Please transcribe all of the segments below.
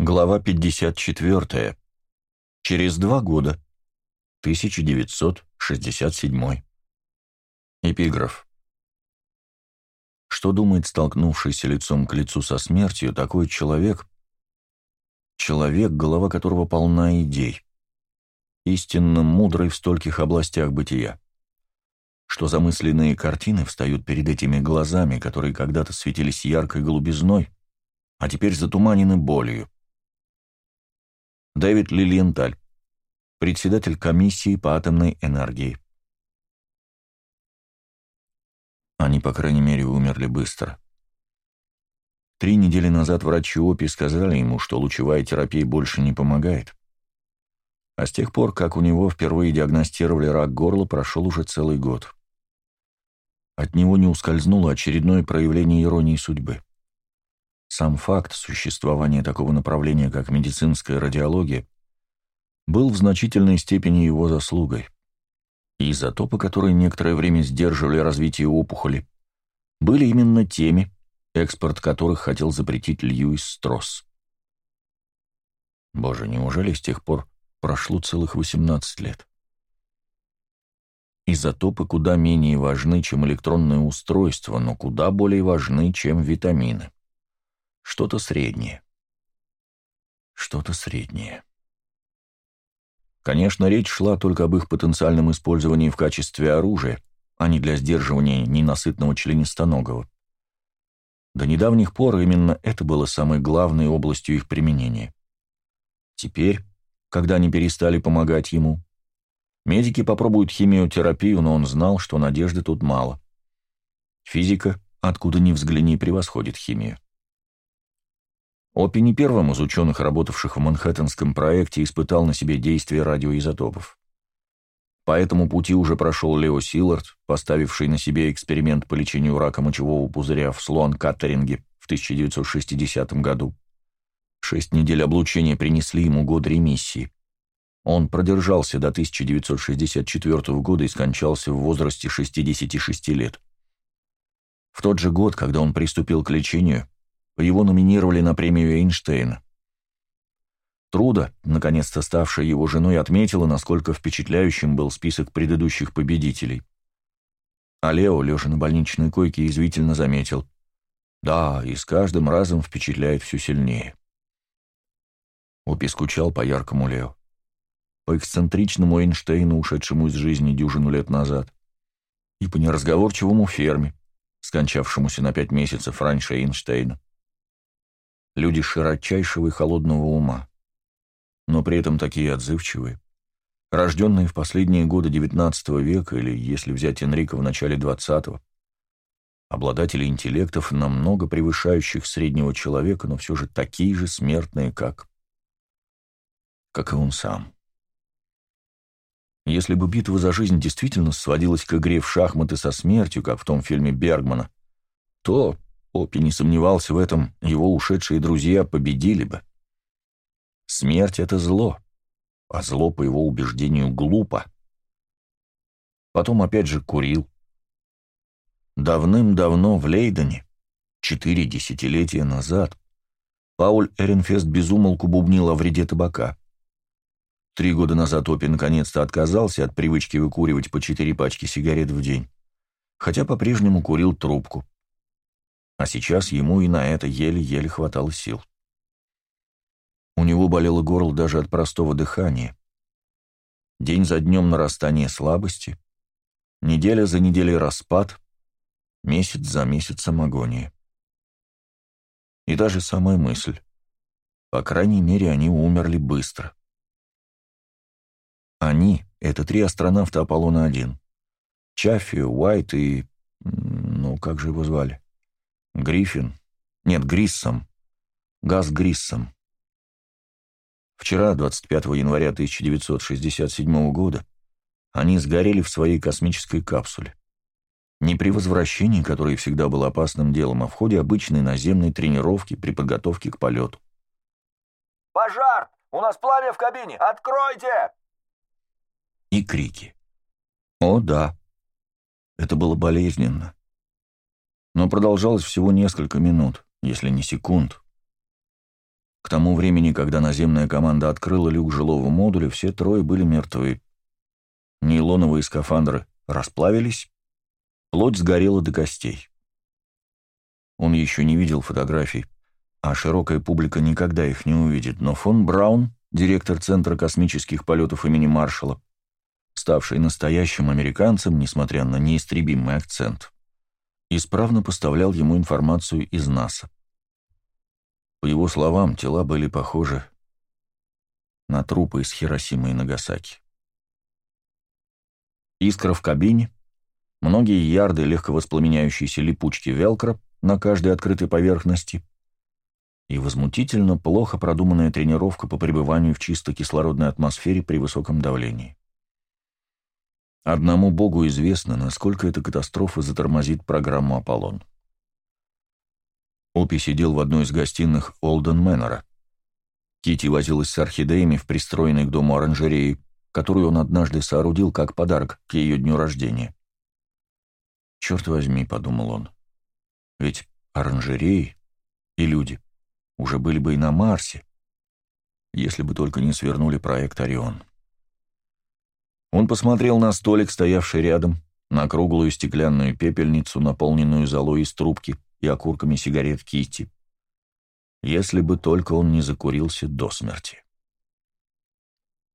Глава 54. Через два года. 1967. Эпиграф. Что думает столкнувшийся лицом к лицу со смертью такой человек? Человек, голова которого полна идей. Истинно мудрый в стольких областях бытия. Что замысленные картины встают перед этими глазами, которые когда-то светились яркой голубизной, а теперь затуманены болью Дэвид Лилиенталь, председатель комиссии по атомной энергии. Они, по крайней мере, умерли быстро. Три недели назад врачи ОПИ сказали ему, что лучевая терапия больше не помогает. А с тех пор, как у него впервые диагностировали рак горла, прошел уже целый год. От него не ускользнуло очередное проявление иронии судьбы. Сам факт существования такого направления, как медицинская радиология, был в значительной степени его заслугой. И изотопы, которые некоторое время сдерживали развитие опухоли, были именно теми, экспорт которых хотел запретить Льюис Стросс. Боже, неужели с тех пор прошло целых 18 лет? Изотопы куда менее важны, чем электронное устройство, но куда более важны, чем витамины. Что-то среднее. Что-то среднее. Конечно, речь шла только об их потенциальном использовании в качестве оружия, а не для сдерживания ненасытного членистоногого. До недавних пор именно это было самой главной областью их применения. Теперь, когда они перестали помогать ему, медики попробуют химиотерапию, но он знал, что надежды тут мало. Физика, откуда ни взгляни, превосходит химию. Опи не первым из ученых, работавших в Манхэттенском проекте, испытал на себе действие радиоизотопов. По этому пути уже прошел Лео Силард, поставивший на себе эксперимент по лечению рака мочевого пузыря в Слоан-Каттеринге в 1960 году. Шесть недель облучения принесли ему год ремиссии. Он продержался до 1964 года и скончался в возрасте 66 лет. В тот же год, когда он приступил к лечению, его номинировали на премию Эйнштейна. Труда, наконец-то ставшая его женой, отметила, насколько впечатляющим был список предыдущих победителей. А Лео, лежа на больничной койке, извительно заметил. Да, и с каждым разом впечатляет все сильнее. Опи скучал по яркому Лео. По эксцентричному Эйнштейну, ушедшему из жизни дюжину лет назад. И по неразговорчивому ферме, скончавшемуся на пять месяцев раньше Эйнштейна люди широчайшего и холодного ума, но при этом такие отзывчивые, рожденные в последние годы XIX века или, если взять Энрика, в начале XX, обладатели интеллектов, намного превышающих среднего человека, но все же такие же смертные, как... как и он сам. Если бы битва за жизнь действительно сводилась к игре в шахматы со смертью, как в том фильме Бергмана, то Опи не сомневался в этом, его ушедшие друзья победили бы. Смерть — это зло, а зло, по его убеждению, глупо. Потом опять же курил. Давным-давно в Лейдене, четыре десятилетия назад, Пауль Эренфест безумолку бубнил о вреде табака. Три года назад Опи наконец-то отказался от привычки выкуривать по четыре пачки сигарет в день, хотя по-прежнему курил трубку а сейчас ему и на это еле-еле хватало сил. У него болело горло даже от простого дыхания. День за днем нарастание слабости, неделя за неделей распад, месяц за месяцем агония. И даже самая мысль. По крайней мере, они умерли быстро. Они — это три астронавта Аполлона-1. Чаффи, Уайт и... ну, как же его звали? Гриффин? Нет, Гриссом. Газ Гриссом. Вчера, 25 января 1967 года, они сгорели в своей космической капсуле. Не при возвращении, которое всегда было опасным делом, а в ходе обычной наземной тренировки при подготовке к полету. «Пожар! У нас пламя в кабине! Откройте!» И крики. О, да. Это было болезненно но продолжалось всего несколько минут, если не секунд. К тому времени, когда наземная команда открыла люк жилого модуля, все трое были мертвы. Нейлоновые скафандры расплавились, плоть сгорела до костей. Он еще не видел фотографий, а широкая публика никогда их не увидит, но фон Браун, директор Центра космических полетов имени Маршалла, ставший настоящим американцем, несмотря на неистребимый акцент, исправно поставлял ему информацию из НАСА. По его словам, тела были похожи на трупы из Хиросимы и Нагасаки. Искра в кабине, многие ярды легко воспламеняющейся липучки велкро на каждой открытой поверхности и возмутительно плохо продуманная тренировка по пребыванию в чисто кислородной атмосфере при высоком давлении. Одному Богу известно, насколько эта катастрофа затормозит программу «Аполлон». Опи сидел в одной из гостиных Олден Мэннера. Кити возилась с орхидеями в пристроенной к дому оранжереи, которую он однажды соорудил как подарок к ее дню рождения. «Черт возьми», — подумал он, — «ведь оранжереи и люди уже были бы и на Марсе, если бы только не свернули проект «Орион». Он посмотрел на столик, стоявший рядом, на круглую стеклянную пепельницу, наполненную золой из трубки и окурками сигарет Китти. Если бы только он не закурился до смерти.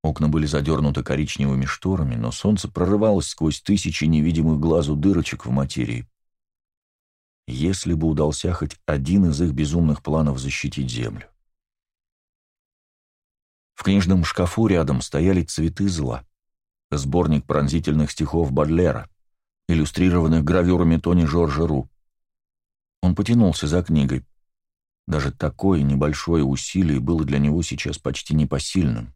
Окна были задернуты коричневыми шторами, но солнце прорывалось сквозь тысячи невидимых глазу дырочек в материи. Если бы удался хоть один из их безумных планов защитить Землю. В книжном шкафу рядом стояли цветы зла. Сборник пронзительных стихов Бадлера, иллюстрированных гравюрами Тони Жоржа Ру. Он потянулся за книгой. Даже такое небольшое усилие было для него сейчас почти непосильным.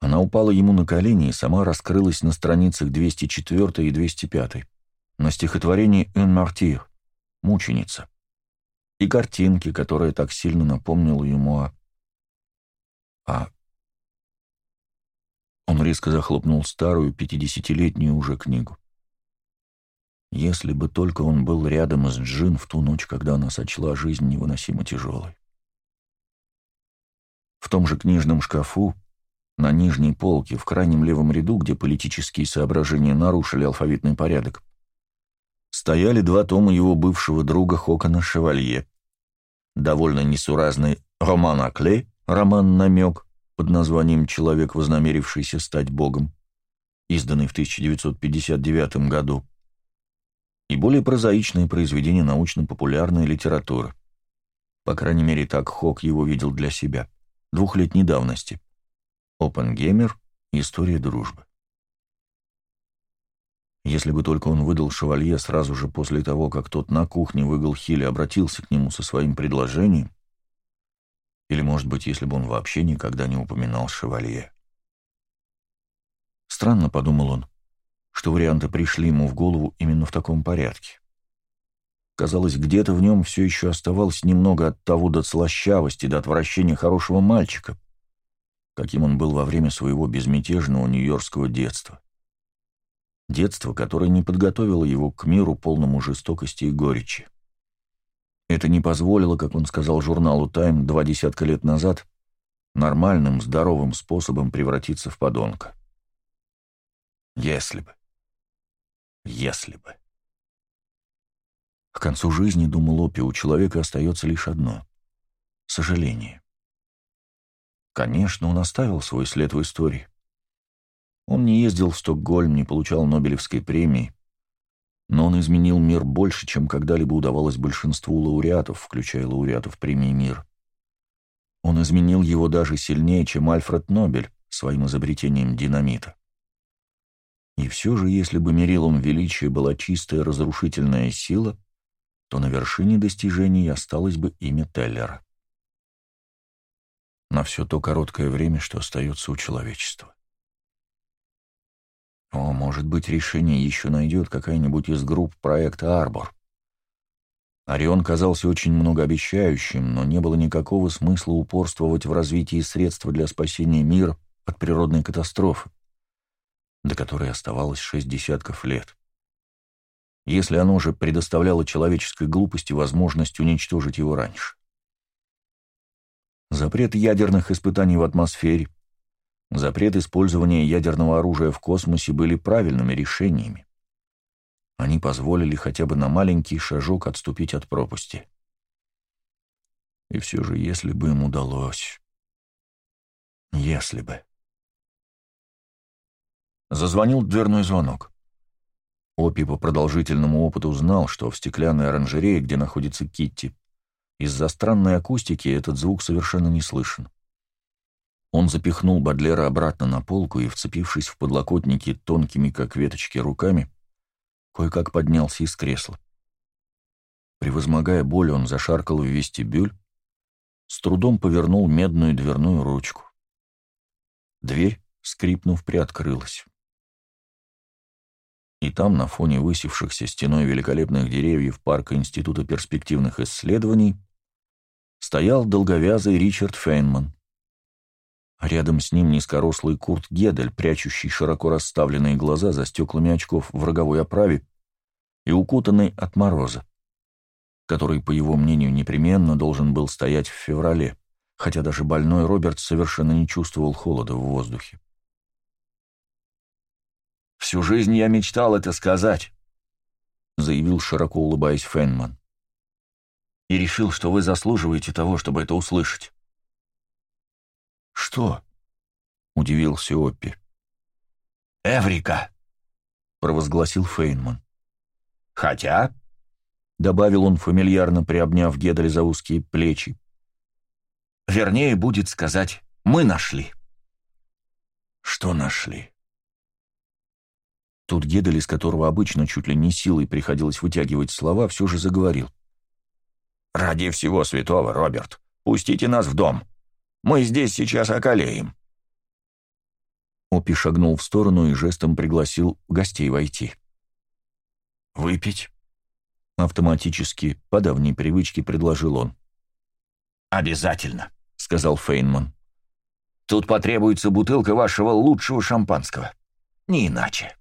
Она упала ему на колени и сама раскрылась на страницах 204 и 205, на стихотворении «Un martyr» — «Мученица», и картинки, которая так сильно напомнила ему о... о... Он резко захлопнул старую, пятидесятилетнюю уже книгу. Если бы только он был рядом с Джин в ту ночь, когда она сочла жизнь невыносимо тяжелой. В том же книжном шкафу на нижней полке, в крайнем левом ряду, где политические соображения нарушили алфавитный порядок, стояли два тома его бывшего друга Хокона Шевалье. Довольно несуразный роман Акле, роман-намек, под названием «Человек, вознамерившийся стать Богом», изданный в 1959 году, и более прозаичное произведение научно-популярной литературы. По крайней мере, так Хок его видел для себя, двухлетней давности – Опенгеймер. История дружбы. Если бы только он выдал шевалье сразу же после того, как тот на кухне в Иглхилле обратился к нему со своим предложением, или, может быть, если бы он вообще никогда не упоминал шевалье. Странно, подумал он, что варианты пришли ему в голову именно в таком порядке. Казалось, где-то в нем все еще оставалось немного от того до слащавости, до отвращения хорошего мальчика, каким он был во время своего безмятежного нью-йоркского детства. Детство, которое не подготовило его к миру, полному жестокости и горечи. Это не позволило, как он сказал журналу «Тайм» два десятка лет назад, нормальным, здоровым способом превратиться в подонка. Если бы. Если бы. К концу жизни, думал Опи, у человека остается лишь одно — сожаление. Конечно, он оставил свой след в истории. Он не ездил в Стокгольм, не получал Нобелевской премии, но он изменил мир больше, чем когда-либо удавалось большинству лауреатов, включая лауреатов премии «Мир». Он изменил его даже сильнее, чем Альфред Нобель своим изобретением динамита. И все же, если бы мерилом величия была чистая разрушительная сила, то на вершине достижений осталось бы имя Теллера на все то короткое время, что остается у человечества. О, может быть, решение еще найдет какая-нибудь из групп проекта «Арбор». Орион казался очень многообещающим, но не было никакого смысла упорствовать в развитии средства для спасения мира от природной катастрофы, до которой оставалось шесть десятков лет. Если оно же предоставляло человеческой глупости возможность уничтожить его раньше. запрет ядерных испытаний в атмосфере, запрет использования ядерного оружия в космосе были правильными решениями. Они позволили хотя бы на маленький шажок отступить от пропасти. И все же, если бы им удалось... Если бы... Зазвонил дверной звонок. Опи по продолжительному опыту узнал, что в стеклянной оранжерее, где находится Китти, из-за странной акустики этот звук совершенно не слышен. Он запихнул Бадлера обратно на полку и, вцепившись в подлокотники тонкими, как веточки, руками, кое-как поднялся из кресла. Превозмогая боль, он зашаркал в вестибюль, с трудом повернул медную дверную ручку. Дверь, скрипнув, приоткрылась. И там, на фоне высевшихся стеной великолепных деревьев парка Института перспективных исследований, стоял долговязый Ричард Фейнман. Рядом с ним низкорослый Курт Гедель, прячущий широко расставленные глаза за стеклами очков в роговой оправе и укутанный от мороза, который, по его мнению, непременно должен был стоять в феврале, хотя даже больной Роберт совершенно не чувствовал холода в воздухе. «Всю жизнь я мечтал это сказать», — заявил, широко улыбаясь Фенман. «И решил, что вы заслуживаете того, чтобы это услышать». «Что?» — удивился Оппи. «Эврика», — провозгласил Фейнман. «Хотя», — добавил он, фамильярно приобняв Гедаль за узкие плечи, «вернее будет сказать, мы нашли». «Что нашли?» Тут Гедель, из которого обычно чуть ли не силой приходилось вытягивать слова, все же заговорил. «Ради всего святого, Роберт, пустите нас в дом. Мы здесь сейчас околеем». Опи шагнул в сторону и жестом пригласил гостей войти. «Выпить?» Автоматически, по давней привычке, предложил он. «Обязательно», — сказал Фейнман. «Тут потребуется бутылка вашего лучшего шампанского. Не иначе».